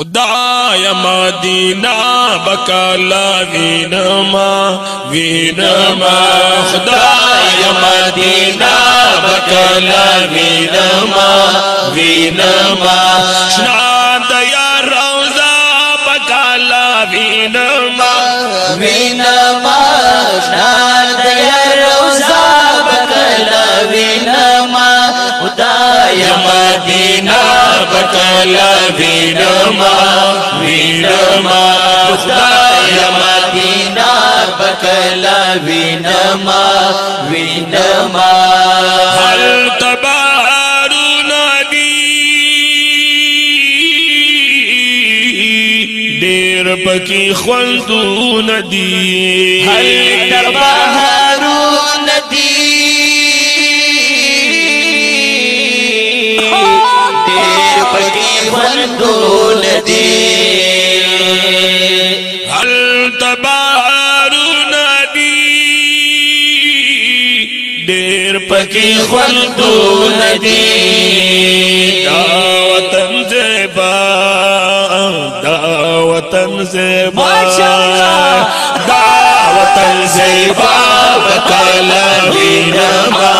خدای مدینہ بکلا وینما وینما خدای مدینہ بکلا وینما وینما شنا دیا روزا بکلا وینما وینما شنا دیا روزا بکلا وینما خدای مدینہ بکلا وینما ډیر پکې خوندو ندی هر تر بهارو ندی ډیر پکې خوندو ندی هل تبارو ندی ډیر پکې خوندو ندی دا وطن وطن زیبا ماشاءالله. دا وطن زیبا وکلا وینما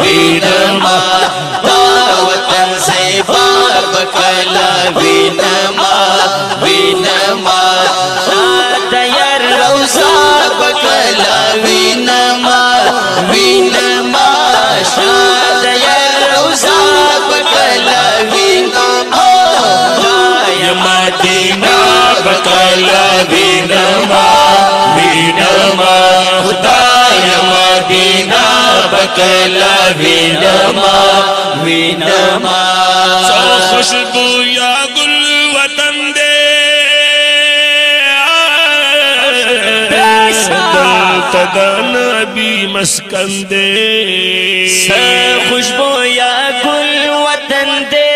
وینما بکلا وینما وینما سو خوشبو یا گل وطن دا نبی مسکن دے۔ خوشبو یا گل وطن دے۔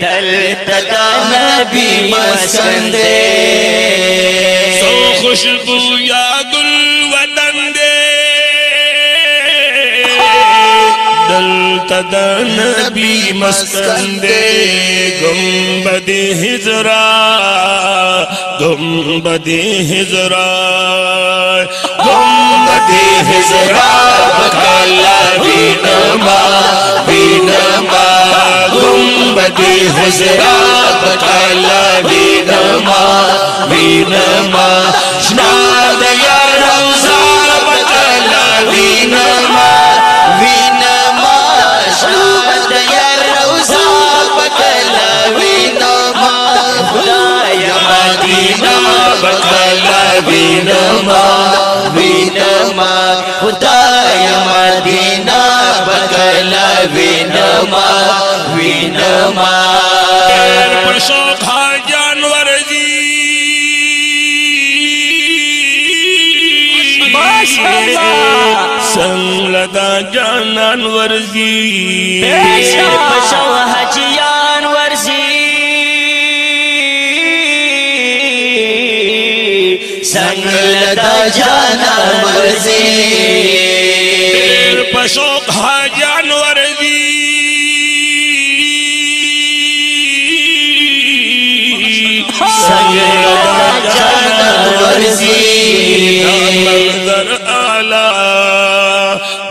دل تدا نبی مسکن دے۔ خوشبو یا گل وطن دے دلتا دا نبی مسکن دے گنبد ہجرا گنبد ہجرا گنبد ہجرا بکالا بینما بینما ہجرا وینما وینما پر شوق ہا جانور جی سنگ لدا جانان ورزی پشو حجیان ورزی سنگ لدا جانا مرزی پر شوق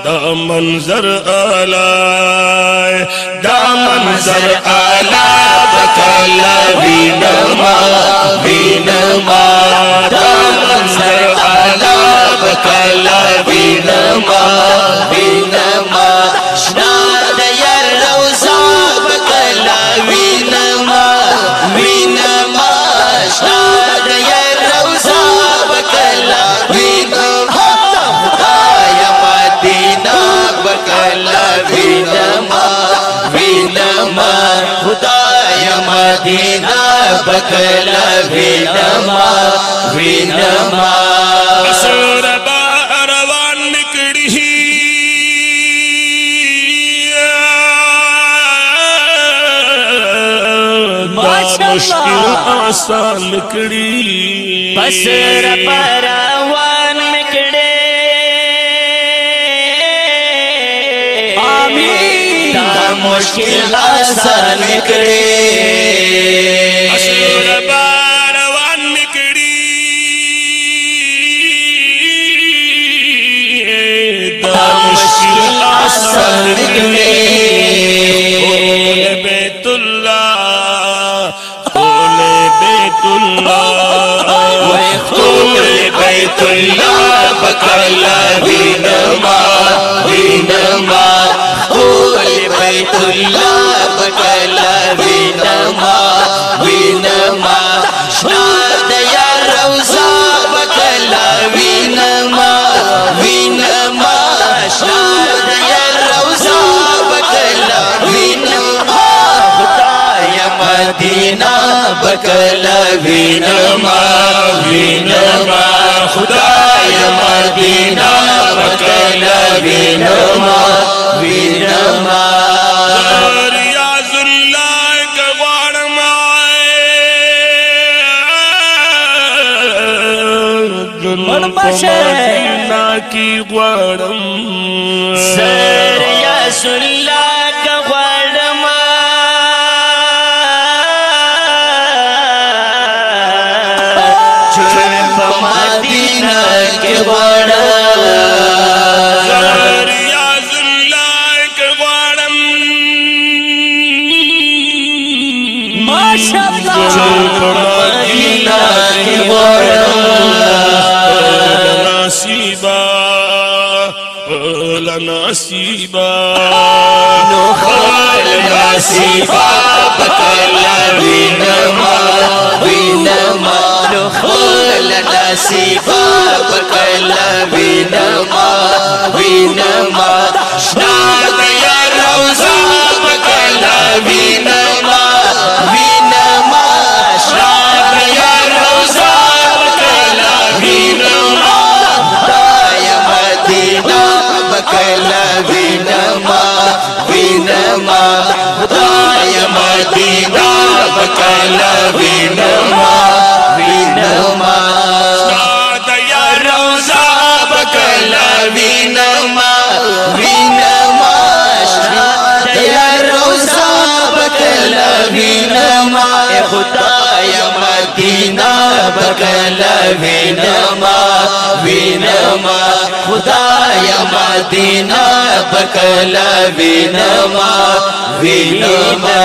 دا منظر آلہ دا منظر آلہ بکلا بینما بینما دا منظر آلہ بکلا کلا وینما وینما سور باروان نکڑی مشکل آسان نکڑی بس روان نکڑے آمین دا مشکل آسان نکڑے تا مشکل آسان نکلے بیت اللہ قول بیت اللہ خدای مدینہ بکلا وینما وینما ریاض الله کغواړم مړ بشه. نا کی غواړم سر یا سلا کا مدینہ کے غواړم ریاض الله کې غواړم ماشاءالله مدینہ کې غواړم نصیبا لنا نصیبا نو خال نصیبا بکلا وینما وینما نصیبا بکلا وینما وینما شاد یا روزا وینما وینما بغلا وینما وینما خدایا مدینہ بغلا وینما وینما